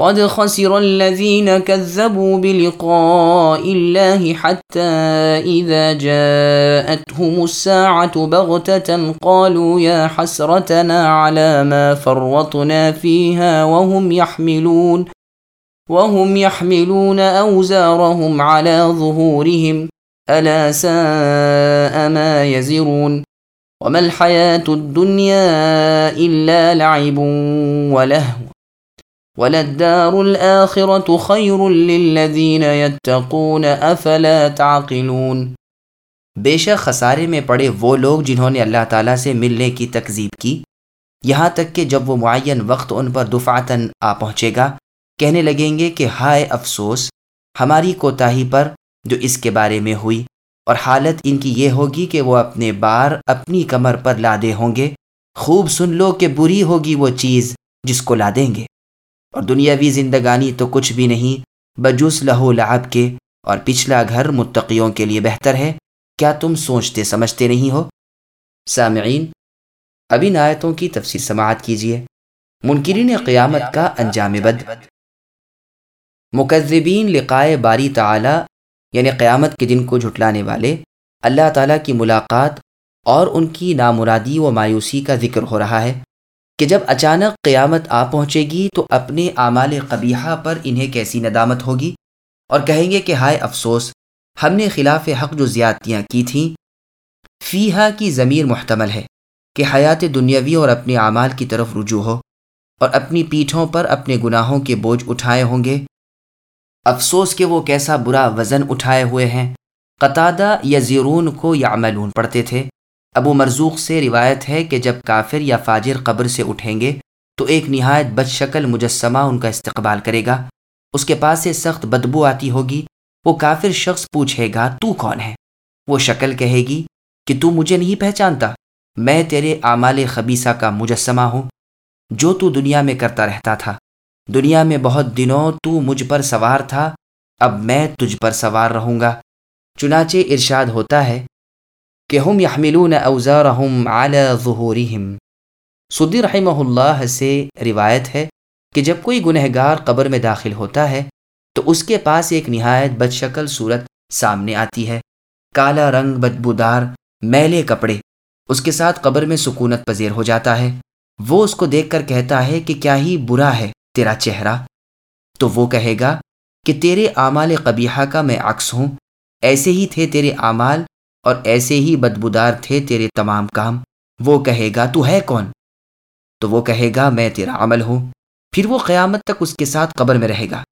قد خسر الذين كذبوا بلقاء الله حتى إذا جاءتهم الساعة بغتة قالوا يا حسرتنا على ما فرطنا فيها وهم يحملون وهم يحملون أوزارهم على ظهورهم ألا ساء ما يزرون وما الحياة الدنيا إلا لعب ولهو وللدار الآخرة خير للذين يتقون، أفلا تعقلون؟ بے شک خسارے میں پڑے وہ لوگ جنہوں نے اللہ تعالیٰ سے ملنے کی تکذیب کی۔ یہاں تک کہ جب وہ معین وقت ان پر دفعتاً آ پہنچے گا، کہنے لگیں گے کہ ہائے افسوس، ہماری کوتاہی پر جو اس کے بارے میں ہوئی، اور حالت ان کی یہ ہوگی کہ وہ اپنے بار اپنی کمر پر لادے ہوں گے۔ خوب سن لو کہ بری ہوگی وہ چیز جس کو لا دیں گے۔ اور دنیاوی زندگانی تو کچھ بھی نہیں، بجوس لہو لعب کے اور پچھلا گھر متقیوں کے لیے بہتر ہے۔ کیا تم سوچتے سمجھتے نہیں ہو؟ سامعین اب ان آیتوں کی تفسیر سماعت کیجیے۔ منکرین قیامت کا انجام بد۔ مکذبین لقائے باری تعالی یعنی قیامت کے دن کو جھٹلانے والے، اللہ تعالیٰ کی ملاقات اور ان کی نامرادی و مایوسی کا ذکر ہو رہا ہے۔ کہ جب اچانک قیامت آ پہنچے گی تو اپنے اعمال قبیحہ پر انہیں کیسی ندامت ہوگی؟ اور کہیں گے کہ ہائے افسوس، ہم نے خلاف حق جو زیادتیاں کی تھیں فیحا کی ضمیر محتمل ہے کہ حیات دنیاوی اور اپنے اعمال کی طرف رجوع ہو اور اپنی پیٹھوں پر اپنے گناہوں کے بوجھ اٹھائے ہوں گے۔ افسوس کہ وہ کیسا برا وزن اٹھائے ہوئے ہیں۔ قطادہ یا زیرون کو یا عملون پڑھتے تھے۔ ابو مرزوق سے روایت ہے کہ جب کافر یا فاجر قبر سے اٹھیں گے تو ایک نہایت بد شکل مجسمہ ان کا استقبال کرے گا۔ اس کے پاس سے سخت بدبو آتی ہوگی۔ وہ کافر شخص پوچھے گا، تو کون ہے؟ وہ شکل کہے گی کہ، تو مجھے نہیں پہچانتا۔ میں تیرے اعمال خبیصہ کا مجسمہ ہوں، جو تو دنیا میں کرتا رہتا تھا۔ دنیا میں بہت دنوں تو مجھ پر سوار تھا، اب میں تجھ پر سوار رہوں گا۔ چنانچہ ارشاد ہوتا ہے کہ ہم یحملون اوزارہم علی ظہورہم۔ صدی رحمہ اللہ سے روایت ہے کہ جب کوئی گنہگار قبر میں داخل ہوتا ہے تو اس کے پاس ایک نہایت بد شکل صورت سامنے آتی ہے۔ کالا رنگ بدبودار، میلے کپڑے، اس کے ساتھ قبر میں سکونت پذیر ہو جاتا ہے۔ وہ اس کو دیکھ کر کہتا ہے کہ کیا ہی برا ہے تیرا چہرہ۔ تو وہ کہے گا کہ تیرے اعمال قبیحہ کا میں عکس ہوں، ایسے ہی تھے تیرے اعمال اور ایسے ہی بدبودار تھے تیرے تمام کام۔ وہ کہے گا، تو ہے کون؟ تو وہ کہے گا، میں تیرا عمل ہوں۔ پھر وہ قیامت تک اس کے ساتھ قبر میں رہے گا۔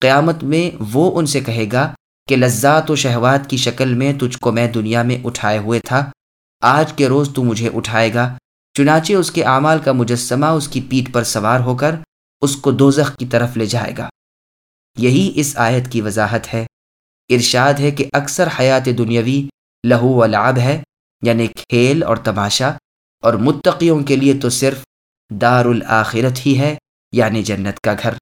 قیامت میں وہ ان سے کہے گا کہ، لذات و شہوات کی شکل میں تجھ کو میں دنیا میں اٹھائے ہوئے تھا۔ آج کے روز تو مجھے اٹھائے گا۔ چنانچہ اس کے اعمال کا مجسمہ اس کی پیٹھ پر سوار ہو کر اس کو دوزخ کی طرف لے جائے گا۔ یہی اس آیت کی وضاحت ہے۔ ارشاد ہے کہ اکثر حیات دنیاوی لہو و لعب ہے یعنی کھیل اور تماشا، اور متقیوں کے لیے تو صرف دار الآخرت ہی ہے یعنی جنت کا گھر۔